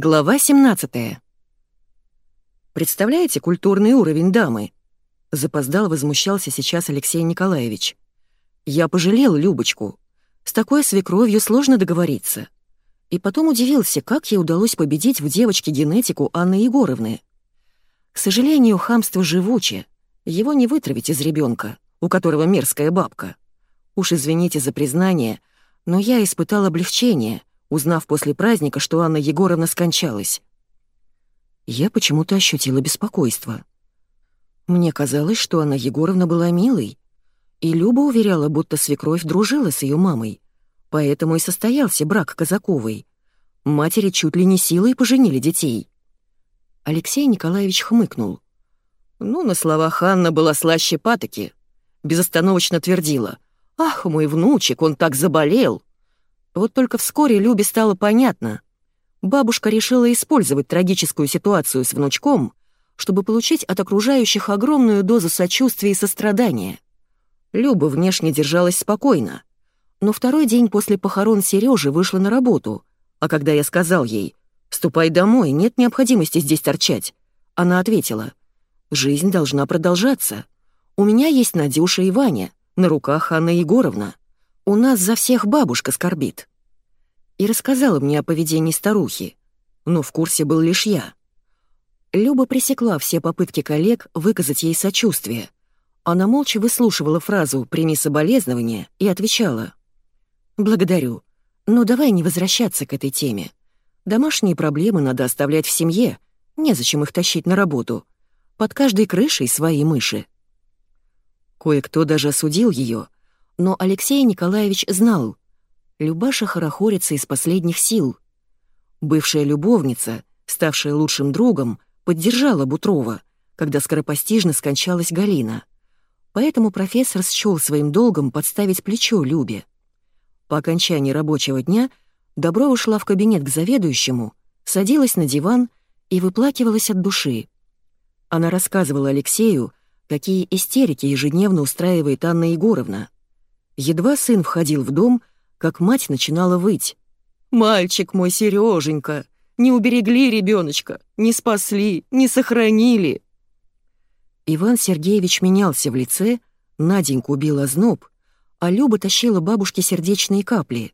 Глава 17. Представляете культурный уровень дамы? Запоздал возмущался сейчас Алексей Николаевич. Я пожалел Любочку. С такой свекровью сложно договориться. И потом удивился, как ей удалось победить в девочке генетику Анны Егоровны. К сожалению, хамство живуче. Его не вытравить из ребенка, у которого мерзкая бабка. Уж извините за признание, но я испытал облегчение — узнав после праздника, что Анна Егоровна скончалась. Я почему-то ощутила беспокойство. Мне казалось, что Анна Егоровна была милой, и Люба уверяла, будто свекровь дружила с ее мамой, поэтому и состоялся брак Казаковой. Матери чуть ли не силой поженили детей. Алексей Николаевич хмыкнул. Ну, на словах Анна была слаще патоки. Безостановочно твердила. «Ах, мой внучек, он так заболел!» Вот только вскоре Любе стало понятно. Бабушка решила использовать трагическую ситуацию с внучком, чтобы получить от окружающих огромную дозу сочувствия и сострадания. Люба внешне держалась спокойно, но второй день после похорон Сережи вышла на работу, а когда я сказал ей «Ступай домой, нет необходимости здесь торчать», она ответила «Жизнь должна продолжаться. У меня есть Надюша и Ваня, на руках Анна Егоровна. У нас за всех бабушка скорбит» и рассказала мне о поведении старухи, но в курсе был лишь я. Люба пресекла все попытки коллег выказать ей сочувствие. Она молча выслушивала фразу «прими соболезнования» и отвечала «Благодарю, но давай не возвращаться к этой теме. Домашние проблемы надо оставлять в семье, незачем их тащить на работу. Под каждой крышей свои мыши». Кое-кто даже осудил ее, но Алексей Николаевич знал, Любаша хорохорится из последних сил. Бывшая любовница, ставшая лучшим другом, поддержала Бутрова, когда скоропостижно скончалась Галина. Поэтому профессор счел своим долгом подставить плечо Любе. По окончании рабочего дня Доброва шла в кабинет к заведующему, садилась на диван и выплакивалась от души. Она рассказывала Алексею, какие истерики ежедневно устраивает Анна Егоровна. Едва сын входил в дом, как мать начинала выть. «Мальчик мой, Сереженька, не уберегли ребеночка, не спасли, не сохранили!» Иван Сергеевич менялся в лице, Наденьку убил озноб, а Люба тащила бабушке сердечные капли.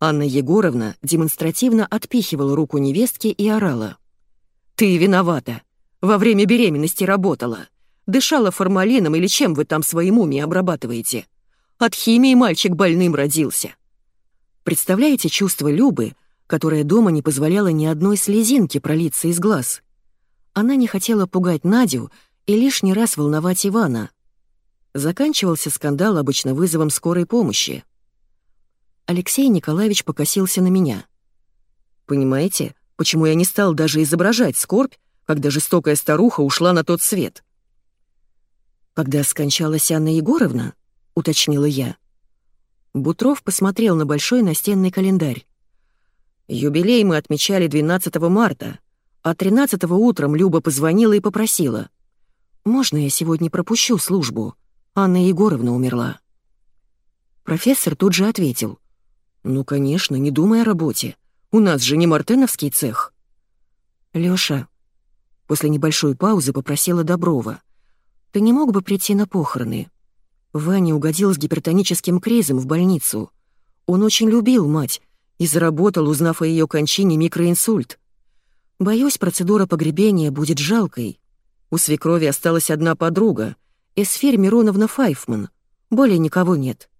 Анна Егоровна демонстративно отпихивала руку невестки и орала. «Ты виновата. Во время беременности работала. Дышала формалином или чем вы там своим уме обрабатываете. От химии мальчик больным родился. Представляете чувство Любы, которая дома не позволяла ни одной слезинки пролиться из глаз? Она не хотела пугать Надю и лишний раз волновать Ивана. Заканчивался скандал обычно вызовом скорой помощи. Алексей Николаевич покосился на меня. «Понимаете, почему я не стал даже изображать скорбь, когда жестокая старуха ушла на тот свет?» «Когда скончалась Анна Егоровна?» — уточнила я. Бутров посмотрел на большой настенный календарь. «Юбилей мы отмечали 12 марта, а 13 утром Люба позвонила и попросила. «Можно я сегодня пропущу службу? Анна Егоровна умерла». Профессор тут же ответил. «Ну, конечно, не думай о работе. У нас же не мартеновский цех». «Лёша», после небольшой паузы попросила Доброва, «ты не мог бы прийти на похороны? Ваня угодил с гипертоническим кризом в больницу. Он очень любил мать и заработал, узнав о ее кончине, микроинсульт. Боюсь, процедура погребения будет жалкой. У свекрови осталась одна подруга, Эсфирь Мироновна Файфман. Более никого нет.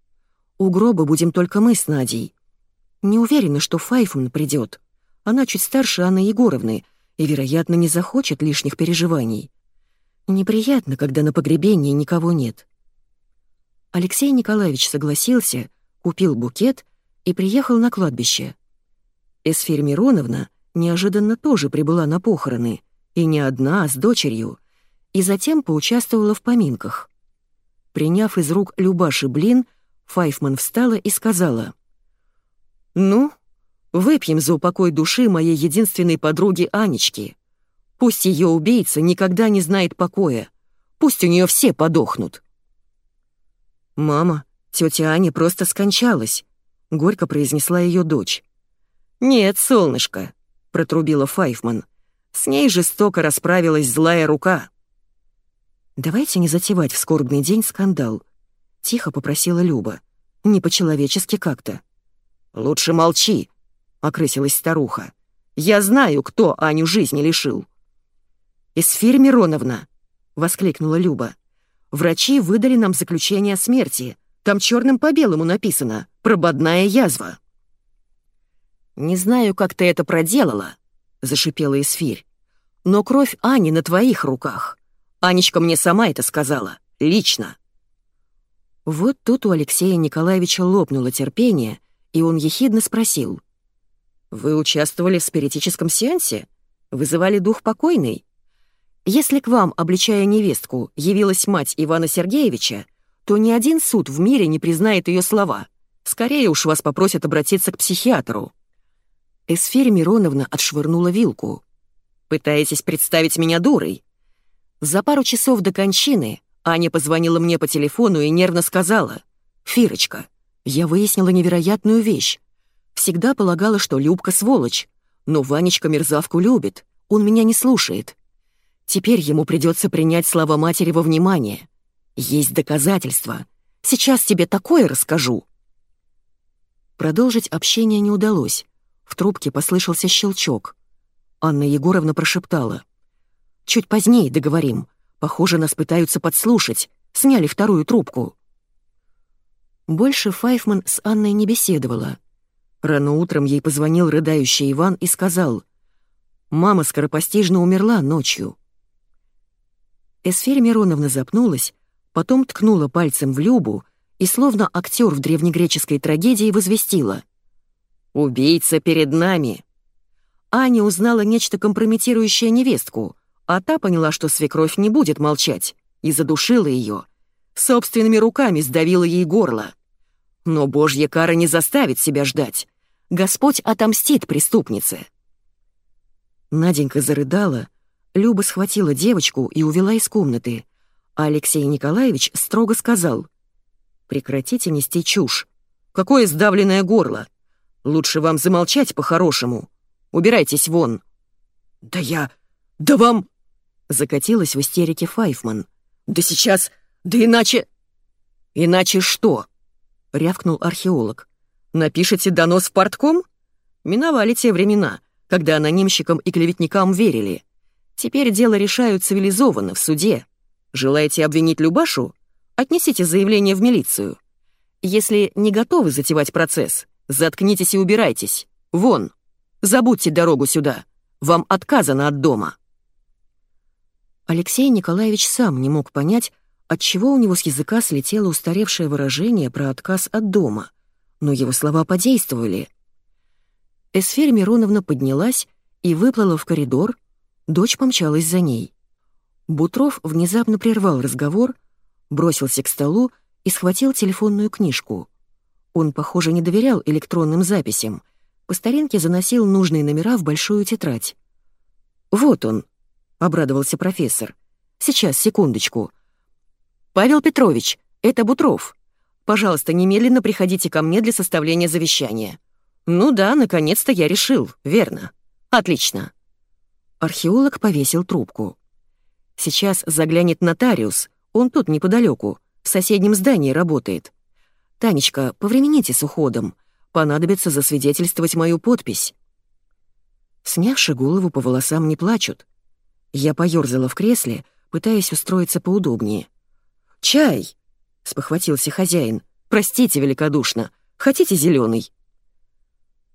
У гроба будем только мы с Надей. Не уверена, что Файфман придет. Она чуть старше Анны Егоровны и, вероятно, не захочет лишних переживаний. Неприятно, когда на погребении никого нет. Алексей Николаевич согласился, купил букет и приехал на кладбище. Эсфирь Мироновна неожиданно тоже прибыла на похороны, и не одна, а с дочерью, и затем поучаствовала в поминках. Приняв из рук Любаши блин, Файфман встала и сказала, «Ну, выпьем за упокой души моей единственной подруги Анечки. Пусть ее убийца никогда не знает покоя, пусть у нее все подохнут». «Мама, тетя Аня просто скончалась», — горько произнесла ее дочь. «Нет, солнышко», протрубила Файфман. «С ней жестоко расправилась злая рука». «Давайте не затевать в скорбный день скандал», — тихо попросила Люба. «Не по-человечески как-то». «Лучше молчи», — окрысилась старуха. «Я знаю, кто Аню жизни лишил». «Эсфирь Мироновна», — воскликнула Люба. «Врачи выдали нам заключение о смерти. Там черным по белому написано «Прободная язва». «Не знаю, как ты это проделала», — зашипела Эсфирь. «Но кровь Ани на твоих руках. Анечка мне сама это сказала. Лично». Вот тут у Алексея Николаевича лопнуло терпение, и он ехидно спросил. «Вы участвовали в спиритическом сеансе? Вызывали дух покойный? Если к вам, обличая невестку, явилась мать Ивана Сергеевича, то ни один суд в мире не признает ее слова. Скорее уж вас попросят обратиться к психиатру». Эсфирь Мироновна отшвырнула вилку. «Пытаетесь представить меня дурой?» За пару часов до кончины Аня позвонила мне по телефону и нервно сказала. «Фирочка, я выяснила невероятную вещь. Всегда полагала, что Любка сволочь, но Ванечка мерзавку любит, он меня не слушает. Теперь ему придется принять слова матери во внимание. Есть доказательства. Сейчас тебе такое расскажу». Продолжить общение не удалось. В трубке послышался щелчок. Анна Егоровна прошептала. «Чуть позднее договорим. Похоже, нас пытаются подслушать. Сняли вторую трубку». Больше Файфман с Анной не беседовала. Рано утром ей позвонил рыдающий Иван и сказал, «Мама скоропостижно умерла ночью». Эсфирь Мироновна запнулась, потом ткнула пальцем в Любу и, словно актер в древнегреческой трагедии, возвестила. «Убийца перед нами!» Аня узнала нечто компрометирующее невестку, а та поняла, что свекровь не будет молчать, и задушила ее. Собственными руками сдавила ей горло. Но божья кара не заставит себя ждать. Господь отомстит преступнице. Наденька зарыдала, Люба схватила девочку и увела из комнаты, Алексей Николаевич строго сказал «Прекратите нести чушь. Какое сдавленное горло? Лучше вам замолчать по-хорошему. Убирайтесь вон». «Да я... Да вам...» Закатилась в истерике Файфман. «Да сейчас... Да иначе...» «Иначе что?» — рявкнул археолог. «Напишите донос в портком?» Миновали те времена, когда анонимщикам и клеветникам верили. Теперь дело решают цивилизованно, в суде. Желаете обвинить Любашу? Отнесите заявление в милицию. Если не готовы затевать процесс, заткнитесь и убирайтесь. Вон. Забудьте дорогу сюда. Вам отказано от дома. Алексей Николаевич сам не мог понять, отчего у него с языка слетело устаревшее выражение про отказ от дома, но его слова подействовали. Эсферь Мироновна поднялась и выплыла в коридор, дочь помчалась за ней. Бутров внезапно прервал разговор, бросился к столу и схватил телефонную книжку. Он, похоже, не доверял электронным записям, по старинке заносил нужные номера в большую тетрадь. «Вот он», — обрадовался профессор. «Сейчас, секундочку. Павел Петрович, это Бутров. Пожалуйста, немедленно приходите ко мне для составления завещания». «Ну да, наконец-то я решил, верно. Отлично». Археолог повесил трубку. «Сейчас заглянет нотариус, он тут неподалеку, в соседнем здании работает. Танечка, повремените с уходом, понадобится засвидетельствовать мою подпись». Снявши голову по волосам не плачут. Я поёрзала в кресле, пытаясь устроиться поудобнее. «Чай!» — спохватился хозяин. «Простите великодушно. Хотите зеленый?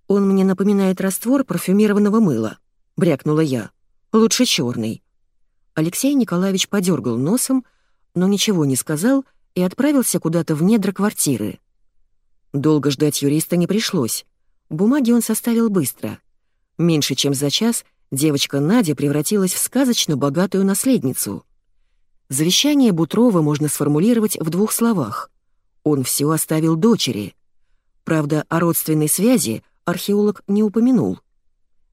«Он мне напоминает раствор парфюмированного мыла», — брякнула я. «Лучше черный». Алексей Николаевич подергал носом, но ничего не сказал и отправился куда-то в недра квартиры. Долго ждать юриста не пришлось. Бумаги он составил быстро. Меньше чем за час девочка Надя превратилась в сказочно богатую наследницу. Завещание Бутрова можно сформулировать в двух словах. Он все оставил дочери. Правда, о родственной связи археолог не упомянул.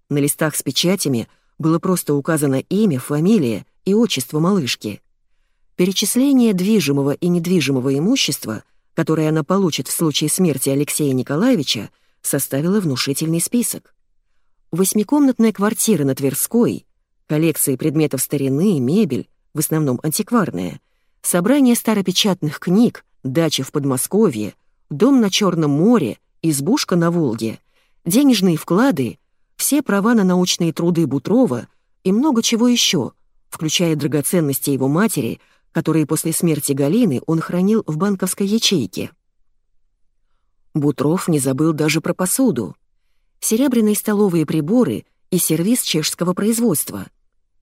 На листах с печатями было просто указано имя, фамилия и отчество малышки. Перечисление движимого и недвижимого имущества, которое она получит в случае смерти Алексея Николаевича, составило внушительный список. Восьмикомнатная квартира на Тверской, коллекции предметов старины, мебель, в основном антикварная, собрание старопечатных книг, дача в Подмосковье, дом на Черном море, избушка на Волге, денежные вклады, все права на научные труды Бутрова и много чего еще, включая драгоценности его матери, которые после смерти Галины он хранил в банковской ячейке. Бутров не забыл даже про посуду. Серебряные столовые приборы и сервиз чешского производства.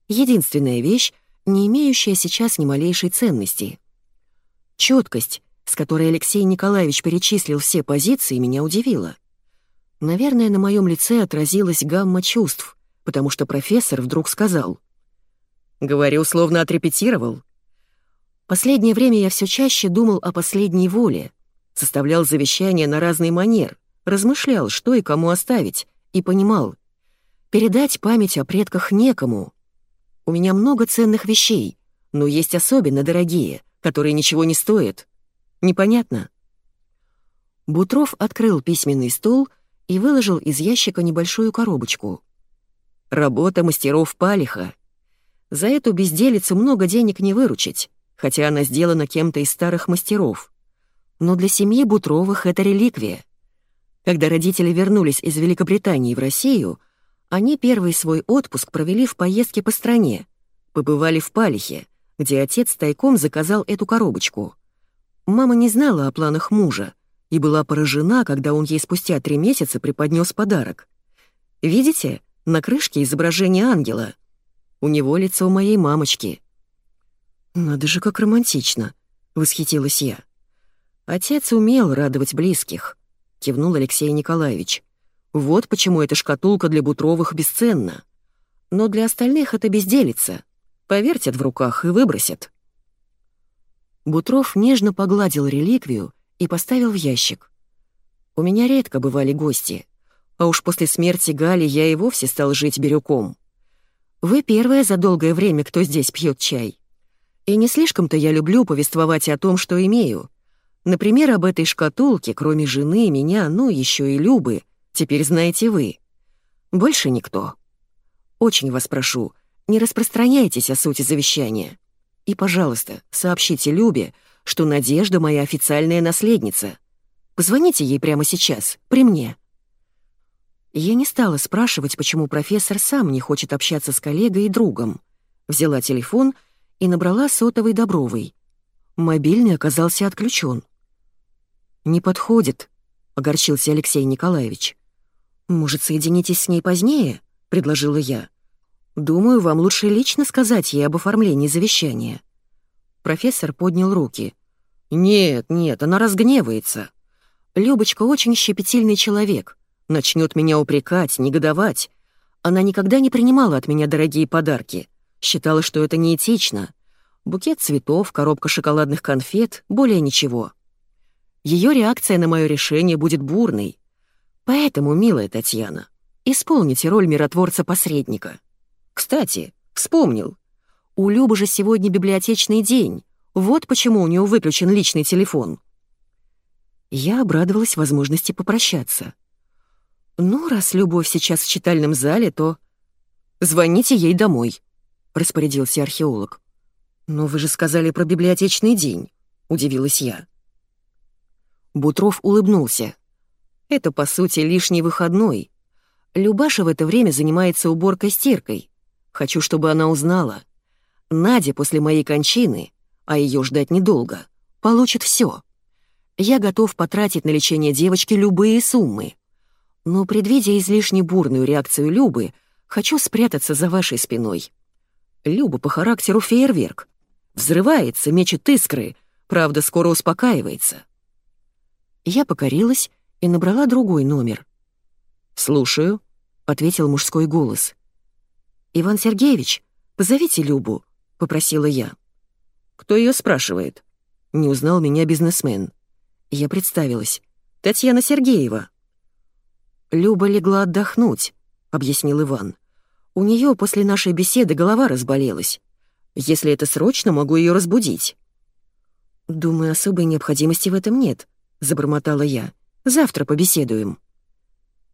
Единственная вещь, не имеющая сейчас ни малейшей ценности. Четкость, с которой Алексей Николаевич перечислил все позиции, меня удивила. Наверное, на моем лице отразилась гамма чувств, потому что профессор вдруг сказал. «Говорю, словно отрепетировал». Последнее время я все чаще думал о последней воле — составлял завещание на разный манер, размышлял, что и кому оставить, и понимал. Передать память о предках некому. У меня много ценных вещей, но есть особенно дорогие, которые ничего не стоят. Непонятно? Бутров открыл письменный стол и выложил из ящика небольшую коробочку. Работа мастеров Палиха. За эту безделицу много денег не выручить, хотя она сделана кем-то из старых мастеров но для семьи Бутровых это реликвия. Когда родители вернулись из Великобритании в Россию, они первый свой отпуск провели в поездке по стране, побывали в Палихе, где отец тайком заказал эту коробочку. Мама не знала о планах мужа и была поражена, когда он ей спустя три месяца преподнес подарок. «Видите, на крышке изображение ангела. У него лицо моей мамочки». «Надо же, как романтично!» — восхитилась я. «Отец умел радовать близких», — кивнул Алексей Николаевич. «Вот почему эта шкатулка для Бутровых бесценна. Но для остальных это безделица. Повертят в руках и выбросят». Бутров нежно погладил реликвию и поставил в ящик. «У меня редко бывали гости, а уж после смерти Гали я и вовсе стал жить бирюком. Вы первая за долгое время, кто здесь пьет чай. И не слишком-то я люблю повествовать о том, что имею, Например, об этой шкатулке, кроме жены, меня, ну, еще и Любы, теперь знаете вы. Больше никто. Очень вас прошу, не распространяйтесь о сути завещания. И, пожалуйста, сообщите Любе, что Надежда моя официальная наследница. Позвоните ей прямо сейчас, при мне». Я не стала спрашивать, почему профессор сам не хочет общаться с коллегой и другом. Взяла телефон и набрала сотовый Добровый. Мобильный оказался отключен. «Не подходит», — огорчился Алексей Николаевич. «Может, соединитесь с ней позднее?» — предложила я. «Думаю, вам лучше лично сказать ей об оформлении завещания». Профессор поднял руки. «Нет, нет, она разгневается. Любочка очень щепетильный человек. Начнет меня упрекать, негодовать. Она никогда не принимала от меня дорогие подарки. Считала, что это неэтично. Букет цветов, коробка шоколадных конфет, более ничего. Ее реакция на мое решение будет бурной. Поэтому, милая Татьяна, исполните роль миротворца-посредника. Кстати, вспомнил. У Любы же сегодня библиотечный день. Вот почему у нее выключен личный телефон. Я обрадовалась возможности попрощаться. Ну, раз Любовь сейчас в читальном зале, то... «Звоните ей домой», — распорядился археолог. «Но вы же сказали про библиотечный день», — удивилась я. Бутров улыбнулся. «Это, по сути, лишний выходной. Любаша в это время занимается уборкой-стиркой. Хочу, чтобы она узнала. Надя после моей кончины, а ее ждать недолго, получит все. Я готов потратить на лечение девочки любые суммы. Но, предвидя излишне бурную реакцию Любы, хочу спрятаться за вашей спиной. Люба по характеру фейерверк. Взрывается, мечет искры, правда, скоро успокаивается. Я покорилась и набрала другой номер. «Слушаю», — ответил мужской голос. «Иван Сергеевич, позовите Любу», — попросила я. «Кто ее спрашивает?» Не узнал меня бизнесмен. Я представилась. «Татьяна Сергеева». «Люба легла отдохнуть», — объяснил Иван. «У нее после нашей беседы голова разболелась. Если это срочно, могу ее разбудить». «Думаю, особой необходимости в этом нет», забормотала я. «Завтра побеседуем».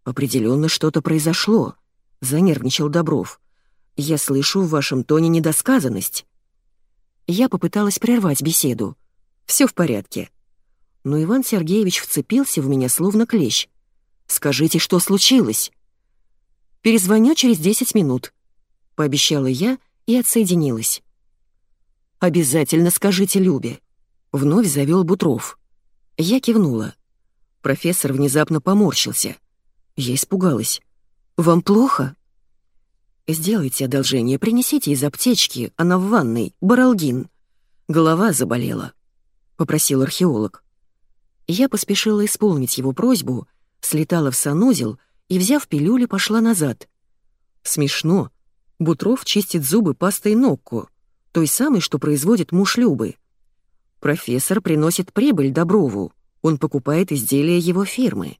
Определенно что-то произошло. — занервничал Добров. «Я слышу в вашем тоне недосказанность». Я попыталась прервать беседу. Все в порядке. Но Иван Сергеевич вцепился в меня словно клещ. «Скажите, что случилось?» «Перезвоню через десять минут», — пообещала я и отсоединилась. «Обязательно скажите Любе», — вновь завел Бутров. Я кивнула. Профессор внезапно поморщился. Я испугалась. «Вам плохо?» «Сделайте одолжение, принесите из аптечки, она в ванной, баралгин. Голова заболела», — попросил археолог. Я поспешила исполнить его просьбу, слетала в санузел и, взяв пилюли, пошла назад. Смешно. Бутров чистит зубы пастой Нокку, той самой, что производит муж Любы. Профессор приносит прибыль Доброву, он покупает изделия его фирмы.